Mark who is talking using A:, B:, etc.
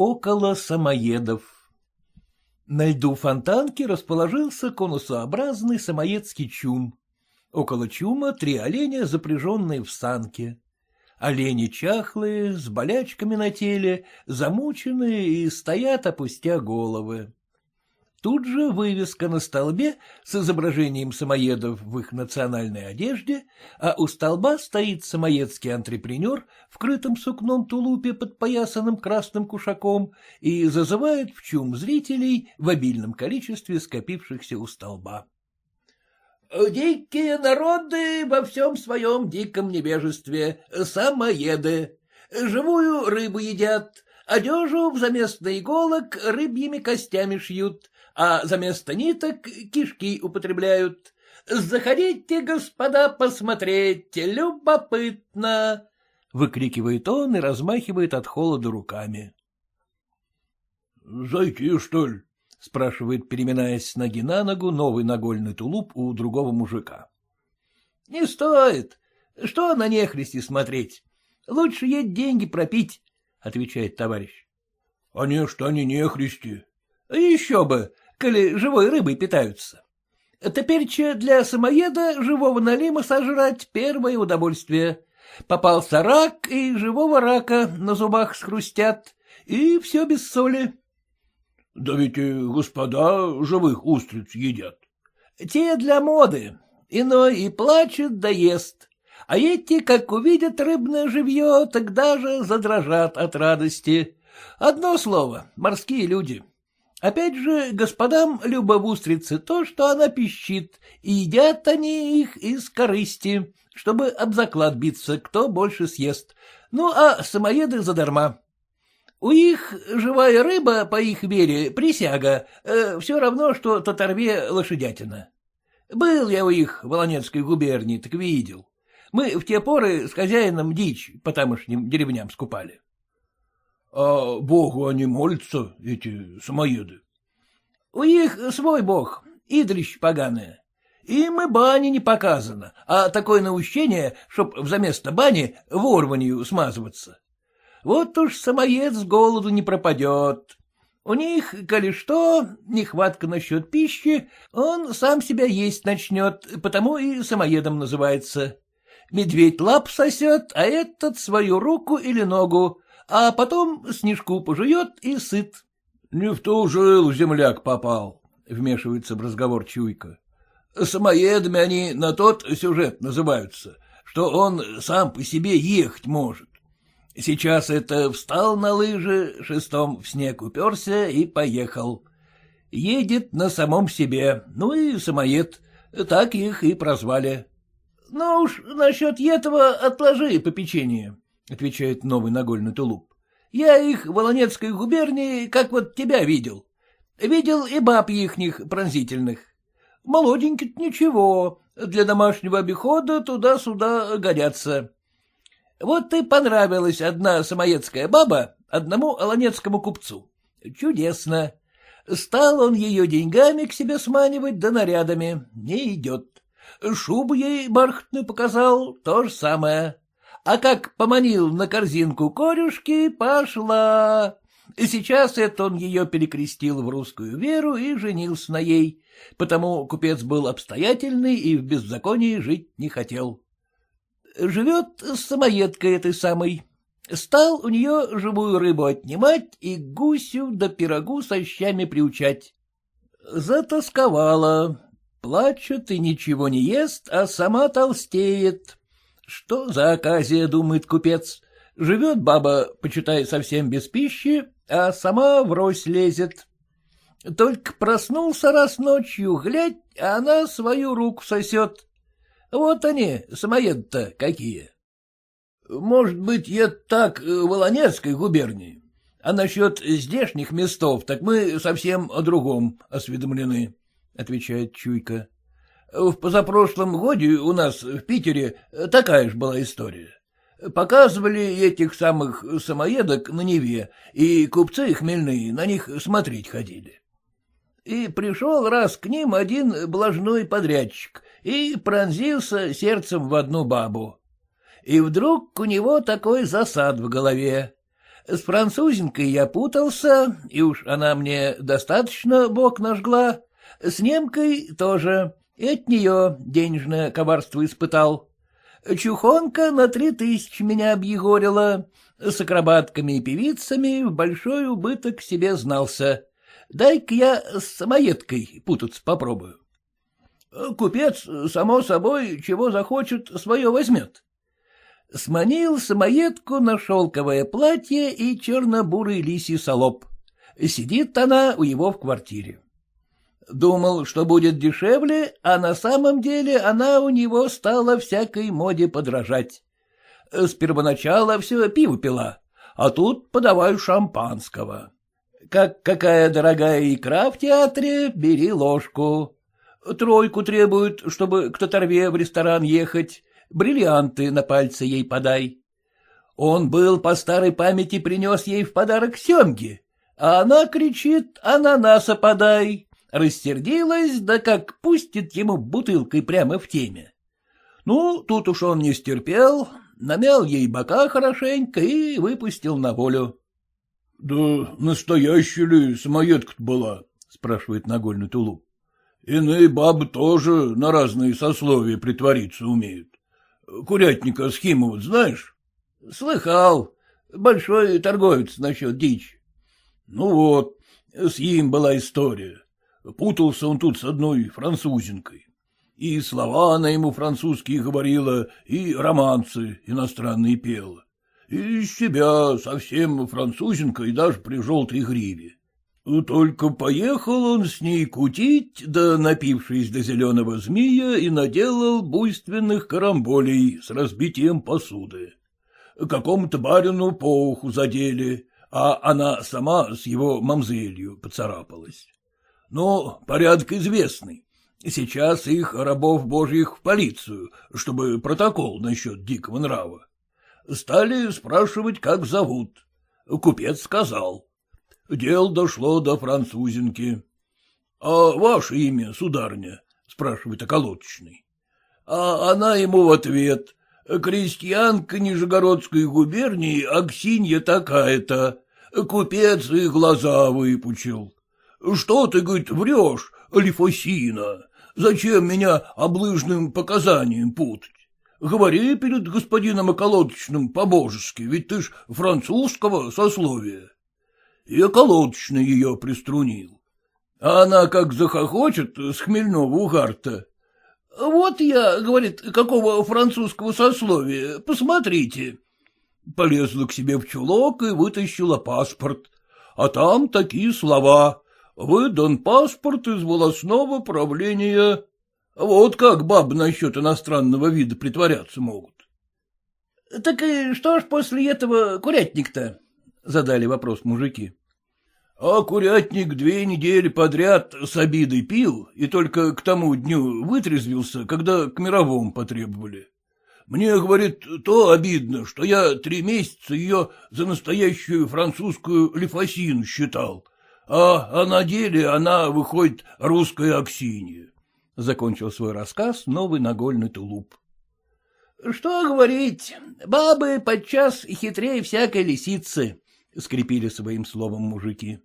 A: Около самоедов На льду фонтанки расположился конусообразный самоедский чум. Около чума три оленя, запряженные в санке. Олени чахлые, с болячками на теле, замученные и стоят, опустя головы. Тут же вывеска на столбе с изображением самоедов в их национальной одежде, а у столба стоит самоедский антрепренер в крытом сукном тулупе под поясанным красным кушаком и зазывает в чум зрителей в обильном количестве скопившихся у столба. «Дикие народы во всем своем диком невежестве, самоеды, живую рыбу едят, одежу взаместо иголок рыбьими костями шьют, а за место ниток кишки употребляют. Заходите, господа, посмотреть, любопытно! — выкрикивает он и размахивает от холода руками. — Зайти, что ли? — спрашивает, переминаясь с ноги на ногу, новый нагольный тулуп у другого мужика. — Не стоит. Что на нехристи смотреть? Лучше есть деньги пропить, — отвечает товарищ. — А не что они нехристи. — Еще бы, коли живой рыбой питаются. Теперь для самоеда живого налима сожрать первое удовольствие. Попался рак, и живого рака на зубах схрустят, и все без соли. — Да ведь и господа живых устриц едят. — Те для моды. Иной и плачет, да ест. А эти, как увидят рыбное живье, тогда же задрожат от радости. Одно слово — морские люди. Опять же, господам любовустрицы то, что она пищит, и едят они их из корысти, чтобы об заклад биться, кто больше съест. Ну, а самоеды задарма. У их живая рыба, по их вере, присяга, э, все равно, что татарве лошадятина. Был я у их в Волонецкой губернии, так видел. Мы в те поры с хозяином дичь по тамошним деревням скупали. — А богу они молятся, эти самоеды? — У них свой бог, идрищ поганое. Им и бани не показано, а такое наущение, чтоб взаместо бани ворванью смазываться. Вот уж самоед с голоду не пропадет. У них, коли что, нехватка насчет пищи, он сам себя есть начнет, потому и самоедом называется. Медведь лап сосет, а этот свою руку или ногу, а потом снежку пожует и сыт. — Не в ту жил земляк попал, — вмешивается в разговор Чуйка. — Самоедами они на тот сюжет называются, что он сам по себе ехать может. Сейчас это встал на лыжи, шестом в снег уперся и поехал. Едет на самом себе, ну и самоед, так их и прозвали. — Ну уж насчет этого отложи попечение, — отвечает новый нагольный тулуп. — Я их в Волонецкой губернии, как вот тебя видел. Видел и баб ихних пронзительных. молоденький ничего, для домашнего обихода туда-сюда годятся. Вот и понравилась одна самоедская баба одному аланецкому купцу. Чудесно. Стал он ее деньгами к себе сманивать да нарядами. Не идет. Шубу ей бархатную показал, то же самое. А как поманил на корзинку корюшки, пошла. И сейчас это он ее перекрестил в русскую веру и женился на ей, потому купец был обстоятельный и в беззаконии жить не хотел. Живет с самоедкой этой самой. Стал у нее живую рыбу отнимать и гусю да пирогу со щами приучать. Затасковала, Плачет и ничего не ест, а сама толстеет. Что за оказия, думает купец. Живет баба, почитай, совсем без пищи, а сама врозь лезет. Только проснулся раз ночью, глядь, а она свою руку сосет. Вот они, самоед-то какие. Может быть, я так в Волонецкой губернии, а насчет здешних местов, так мы совсем о другом осведомлены отвечает Чуйка. — В позапрошлом годе у нас в Питере такая же была история. Показывали этих самых самоедок на Неве, и купцы хмельные на них смотреть ходили. И пришел раз к ним один блажной подрядчик и пронзился сердцем в одну бабу. И вдруг у него такой засад в голове. С французинкой я путался, и уж она мне достаточно бок нажгла. С немкой тоже, и от нее денежное коварство испытал. Чухонка на три тысячи меня объегорила, с акробатками и певицами в большой убыток себе знался. Дай-ка я с самоедкой путаться попробую. Купец, само собой, чего захочет, свое возьмет. Сманил самоедку на шелковое платье и черно-бурый лисий солоб. Сидит она у его в квартире. Думал, что будет дешевле, а на самом деле она у него стала всякой моде подражать. С первоначала все пиво пила, а тут подаваю шампанского. Как какая дорогая икра в театре, бери ложку. Тройку требуют, чтобы к Татарве в ресторан ехать, бриллианты на пальце ей подай. Он был по старой памяти принес ей в подарок семги, а она кричит «ананаса подай». Рассердилась, да как пустит ему бутылкой прямо в теме. Ну, тут уж он не стерпел, намял ей бока хорошенько и выпустил на волю.
B: — Да настоящая ли самоедка была? — спрашивает Нагольный тулуп. — Иные бабы тоже на разные сословия притвориться умеют. Курятника Схимова знаешь?
A: — Слыхал. Большой торговец насчет дичь.
B: — Ну вот, с ним была история. Путался он тут с одной французинкой. И слова она ему французские говорила, и романсы иностранные пела. И себя совсем французинка и даже при желтой гриве. Только поехал он с ней кутить, да напившись до зеленого змея, и наделал буйственных карамболей с разбитием посуды. Какому-то барину по уху задели, а она сама с его мамзелью поцарапалась. Но порядок известный. Сейчас их, рабов божьих, в полицию, чтобы протокол насчет дикого нрава. Стали спрашивать, как зовут. Купец сказал. Дело дошло до французинки. — А ваше имя, сударня? — спрашивает околоточный. А она ему в ответ. Крестьянка Нижегородской губернии Аксинья такая-то. Купец и глаза выпучил. — Что ты, говорит, врешь, Лифосина? Зачем меня облыжным показанием путать? Говори перед господином околоточным по-божески, ведь ты ж французского сословия. И околоточный ее приструнил. А она как захохочет с хмельного угарта. Вот я, говорит, какого французского сословия, посмотрите. Полезла к себе в чулок и вытащила паспорт. А там такие слова выдан паспорт из волосного правления. Вот как бабы насчет иностранного вида притворяться могут.
A: — Так и что ж после этого курятник-то? — задали вопрос мужики.
B: — А курятник две недели подряд с обидой пил и только к тому дню вытрезвился, когда к мировому потребовали. Мне, говорит, то обидно, что я три месяца ее за настоящую французскую лифосину считал, а, а на деле она выходит русская Аксинья.
A: Закончил свой рассказ новый нагольный тулуп. — Что говорить, бабы подчас хитрее всякой лисицы, — скрипели своим словом мужики.